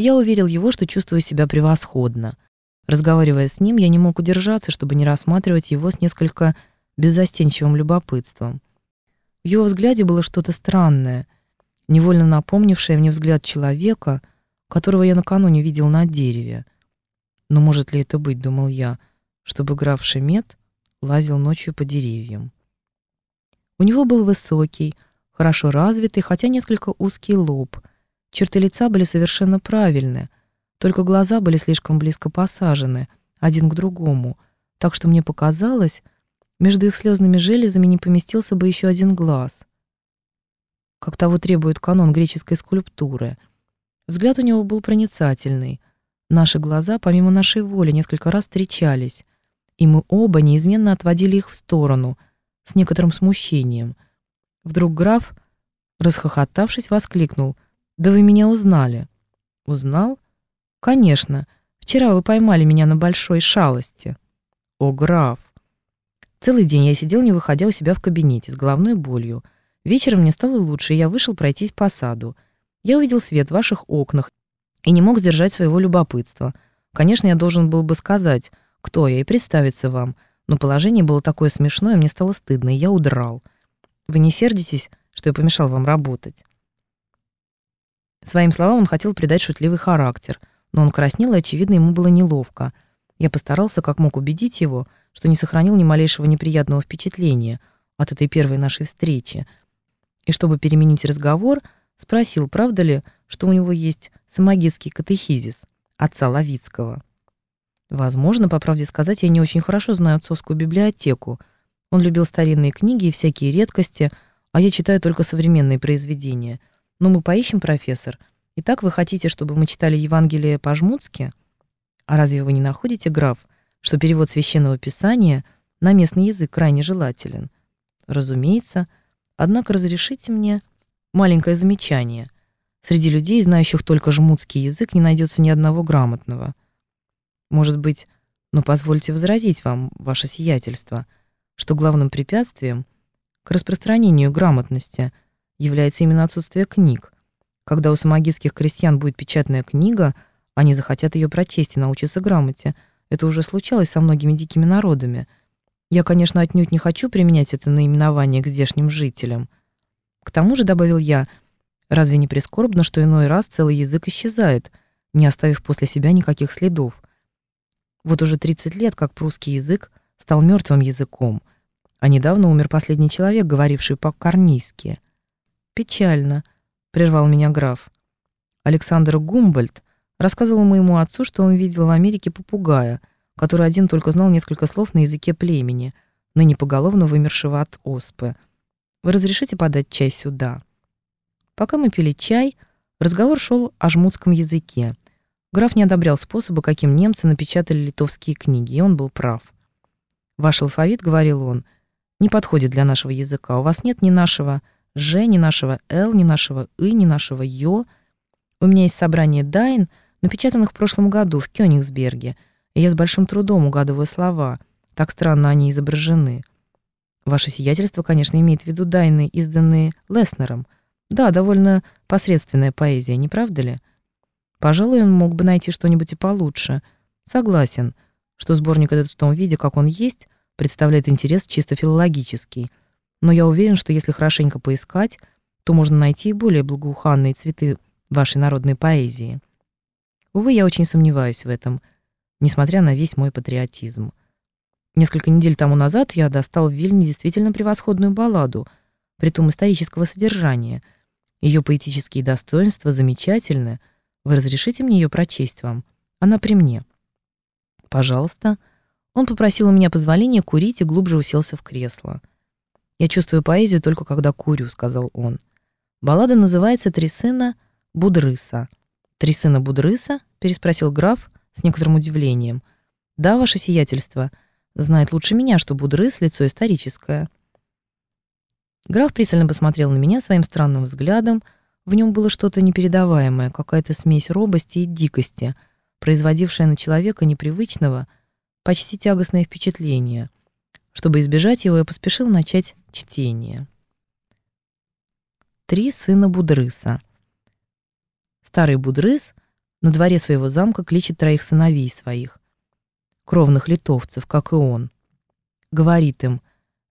Я уверил его, что чувствую себя превосходно. Разговаривая с ним, я не мог удержаться, чтобы не рассматривать его с несколько беззастенчивым любопытством. В его взгляде было что-то странное, невольно напомнившее мне взгляд человека, которого я накануне видел на дереве. Но может ли это быть, думал я, чтобы граф Шемет лазил ночью по деревьям? У него был высокий, хорошо развитый, хотя несколько узкий лоб. Черты лица были совершенно правильные, только глаза были слишком близко посажены, один к другому, так что мне показалось, между их слезными железами не поместился бы еще один глаз. Как того требует канон греческой скульптуры. Взгляд у него был проницательный. Наши глаза, помимо нашей воли, несколько раз встречались, и мы оба неизменно отводили их в сторону, с некоторым смущением. Вдруг граф, расхохотавшись, воскликнул. «Да вы меня узнали». «Узнал?» «Конечно. Вчера вы поймали меня на большой шалости». «О, граф!» Целый день я сидел, не выходя у себя в кабинете, с головной болью. Вечером мне стало лучше, и я вышел пройтись по саду. Я увидел свет в ваших окнах и не мог сдержать своего любопытства. Конечно, я должен был бы сказать, кто я, и представиться вам, но положение было такое смешное, мне стало стыдно, и я удрал. Вы не сердитесь, что я помешал вам работать?» Своим словам он хотел придать шутливый характер, но он краснел, и, очевидно, ему было неловко. Я постарался как мог убедить его — что не сохранил ни малейшего неприятного впечатления от этой первой нашей встречи. И чтобы переменить разговор, спросил, правда ли, что у него есть самогитский катехизис отца Лавицкого. Возможно, по правде сказать, я не очень хорошо знаю отцовскую библиотеку. Он любил старинные книги и всякие редкости, а я читаю только современные произведения. Но мы поищем, профессор. Итак, вы хотите, чтобы мы читали Евангелие по-жмутски? А разве вы не находите, граф, что перевод священного писания на местный язык крайне желателен. Разумеется, однако разрешите мне маленькое замечание. Среди людей, знающих только жмутский язык, не найдется ни одного грамотного. Может быть, но позвольте возразить вам, ваше сиятельство, что главным препятствием к распространению грамотности является именно отсутствие книг. Когда у самогитских крестьян будет печатная книга, они захотят ее прочесть и научиться грамоте – это уже случалось со многими дикими народами. Я, конечно, отнюдь не хочу применять это наименование к здешним жителям. К тому же, добавил я, разве не прискорбно, что иной раз целый язык исчезает, не оставив после себя никаких следов? Вот уже 30 лет, как прусский язык стал мертвым языком, а недавно умер последний человек, говоривший по-корнийски. Печально, прервал меня граф. Александр Гумбольд Рассказывал моему отцу, что он видел в Америке попугая, который один только знал несколько слов на языке племени, ныне поголовно вымершего от оспы. Вы разрешите подать чай сюда? Пока мы пили чай, разговор шел о жмутском языке. Граф не одобрял способа, каким немцы напечатали литовские книги, и он был прав. Ваш алфавит, говорил он, не подходит для нашего языка. У вас нет ни нашего «ж», ни нашего «л», ни нашего «ы», ни нашего «ё». У меня есть собрание «дайн», напечатанных в прошлом году в Кёнигсберге, и я с большим трудом угадываю слова, так странно они изображены. Ваше сиятельство, конечно, имеет в виду дайны, изданные Леснером. Да, довольно посредственная поэзия, не правда ли? Пожалуй, он мог бы найти что-нибудь и получше. Согласен, что сборник этот в том виде, как он есть, представляет интерес чисто филологический. Но я уверен, что если хорошенько поискать, то можно найти и более благоуханные цветы вашей народной поэзии. Увы, я очень сомневаюсь в этом, несмотря на весь мой патриотизм. Несколько недель тому назад я достал в Вильне действительно превосходную балладу, притом исторического содержания. Ее поэтические достоинства замечательны. Вы разрешите мне ее прочесть вам? Она при мне. Пожалуйста. Он попросил у меня позволения курить и глубже уселся в кресло. Я чувствую поэзию только когда курю, сказал он. Баллада называется «Три сына Будрыса». «Три сына Будрыса?» — переспросил граф с некоторым удивлением. «Да, ваше сиятельство. Знает лучше меня, что Будрыс — лицо историческое». Граф пристально посмотрел на меня своим странным взглядом. В нем было что-то непередаваемое, какая-то смесь робости и дикости, производившая на человека непривычного, почти тягостное впечатление. Чтобы избежать его, я поспешил начать чтение. «Три сына Будрыса». Старый Будрыс На дворе своего замка кличет троих сыновей своих, кровных литовцев, как и он. Говорит им,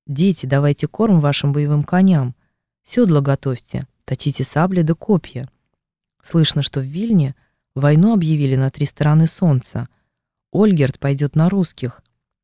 «Дети, давайте корм вашим боевым коням, седла готовьте, точите сабли да копья». Слышно, что в Вильне войну объявили на три стороны солнца. Ольгерт пойдет на русских,